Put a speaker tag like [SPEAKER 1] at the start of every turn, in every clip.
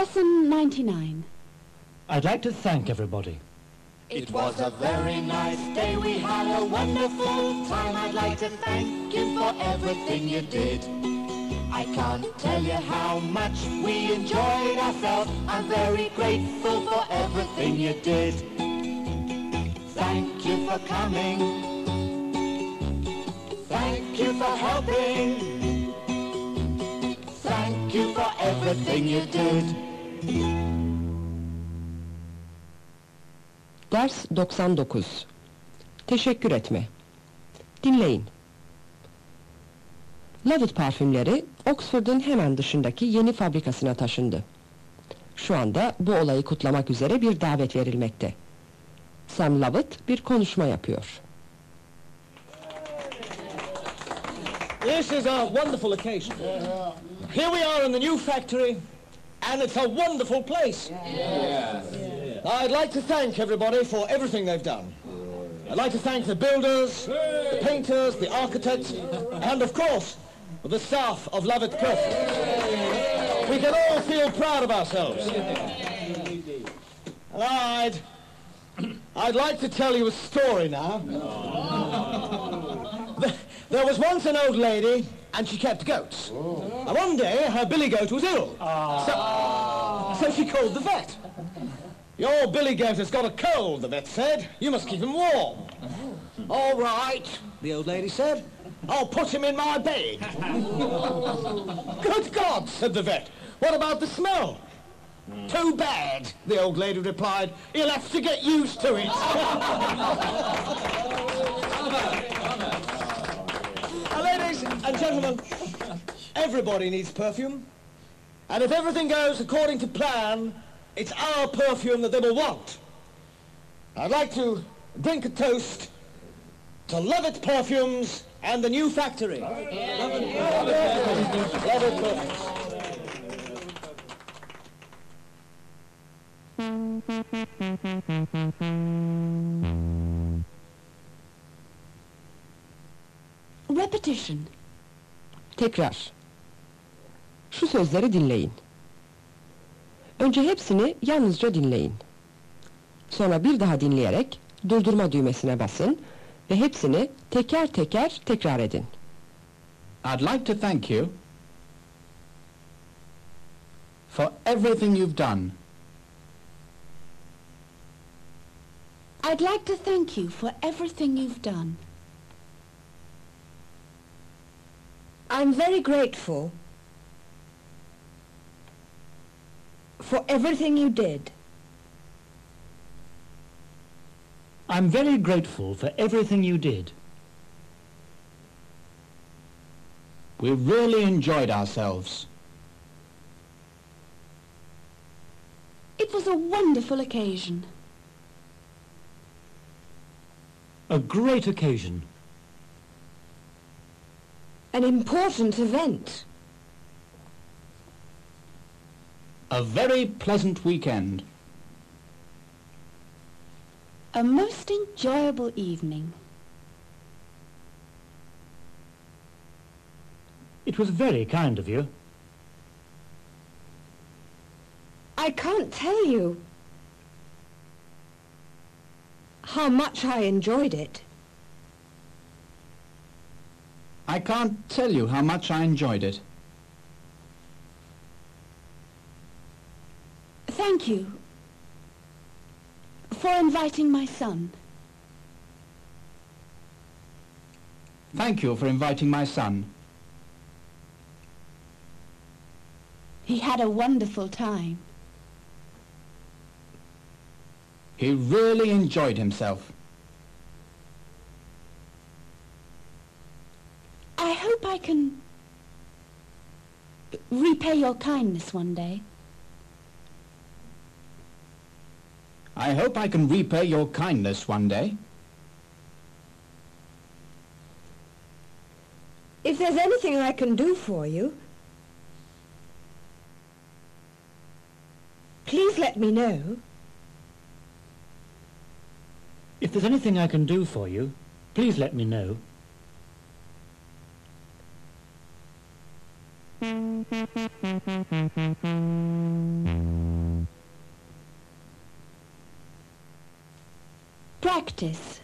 [SPEAKER 1] Lesson 99.
[SPEAKER 2] I'd like to thank everybody.
[SPEAKER 3] It was a very nice day, we had a wonderful time. I'd like to thank you for everything you did. I can't tell you how much we enjoyed ourselves. I'm very grateful for everything you did. Thank you for coming. Thank you for helping. Thank you for everything you did.
[SPEAKER 4] Ders 99. Teşekkür etme. Dinleyin. Lovett parfümleri Oxford'un hemen dışındaki yeni fabrikasına taşındı. Şu anda bu olayı kutlamak üzere bir davet verilmekte. Sam Lovett bir konuşma yapıyor.
[SPEAKER 5] This is a wonderful occasion. Here we are in the new factory, and it's a wonderful place. I'd like to thank everybody for everything they've done. I'd like to thank the builders, the painters, the architects, and of course, the staff of Lovett Perfume. We can all feel proud of ourselves. And I'd, I'd like to tell you a story now. There was once an old lady, and she kept goats. And one day, her billy goat was ill. Ah. So, so she called the vet. Your billy goat has got a cold, the vet said. You must keep him warm. All right, the old lady said. I'll put him in my bed. Good God, said the vet. What about the smell? Too bad, the old lady replied. You'll have to get used to it. gentlemen, everybody needs perfume. And if everything goes according to plan, it's our perfume that they will want. I'd like to drink a toast to Lovett Perfumes and the new factory. Lovett Perfumes.
[SPEAKER 1] Repetition.
[SPEAKER 4] Tekrar. Şu sözleri dinleyin. Önce hepsini yalnızca dinleyin. Sonra bir daha dinleyerek durdurma düğmesine basın ve hepsini teker teker tekrar edin.
[SPEAKER 6] I'd like to thank you for everything you've done.
[SPEAKER 1] I'd like to thank you for everything you've done.
[SPEAKER 7] I'm very grateful for everything you did.
[SPEAKER 2] I'm very grateful for everything you did.
[SPEAKER 6] We really enjoyed ourselves.
[SPEAKER 1] It was a wonderful occasion.
[SPEAKER 2] A great occasion.
[SPEAKER 7] An important event.
[SPEAKER 6] A very pleasant weekend.
[SPEAKER 1] A most enjoyable evening.
[SPEAKER 2] It was very kind of you.
[SPEAKER 7] I can't tell you how much I enjoyed it.
[SPEAKER 6] I can't tell you how much I enjoyed it.
[SPEAKER 1] Thank you for inviting my son.
[SPEAKER 6] Thank you for inviting my son.
[SPEAKER 1] He had a wonderful time.
[SPEAKER 6] He really enjoyed himself.
[SPEAKER 1] I hope I can repay your kindness one day.
[SPEAKER 6] I hope I can repay your kindness one day.
[SPEAKER 7] If there's anything I can do for you, please let me know.
[SPEAKER 2] If there's anything I can do for you, please let me know.
[SPEAKER 1] Practice.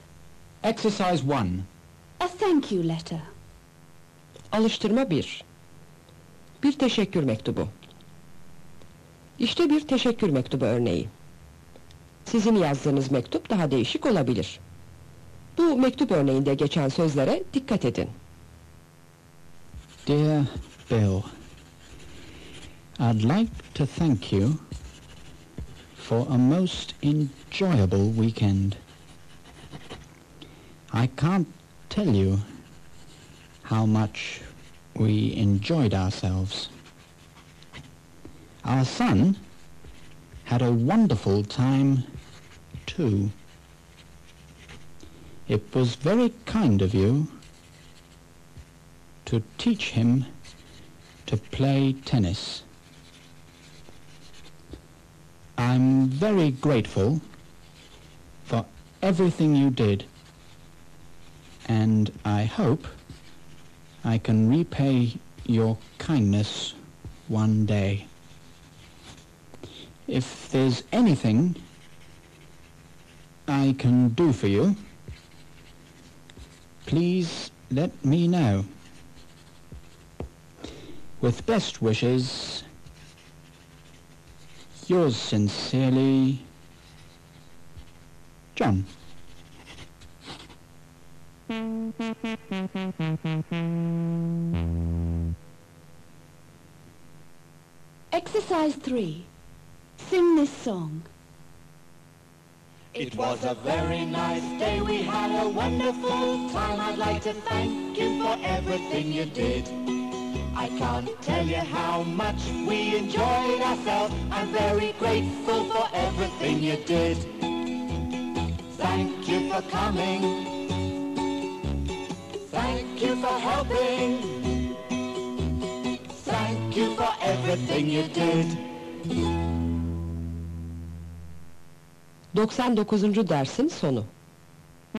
[SPEAKER 6] Exercise 1.
[SPEAKER 1] A thank you letter.
[SPEAKER 4] Alıştırma 1. Bir teşekkür mektubu. İşte bir teşekkür mektubu örneği. Sizin yazdığınız mektup daha değişik olabilir. Bu mektup örneğinde geçen sözlere dikkat edin.
[SPEAKER 6] Dear Bill, I'd like to thank you for a most enjoyable weekend. I can't tell you how much we enjoyed ourselves. Our son had a wonderful time too. It was very kind of you to teach him to play tennis. I'm very grateful for everything you did, and I hope I can repay your kindness one day. If there's anything I can do for you, please let me know. With best wishes, yours sincerely, John.
[SPEAKER 1] Exercise 3. Sing this song.
[SPEAKER 3] It was a very nice day, we had a wonderful time. I'd like to thank you for everything you did. I can't tell you how much we enjoyed ourselves. I'm very grateful for everything you did. Thank you for coming. Thank you for helping. Thank you for everything you did.
[SPEAKER 4] 99. dersin sonu.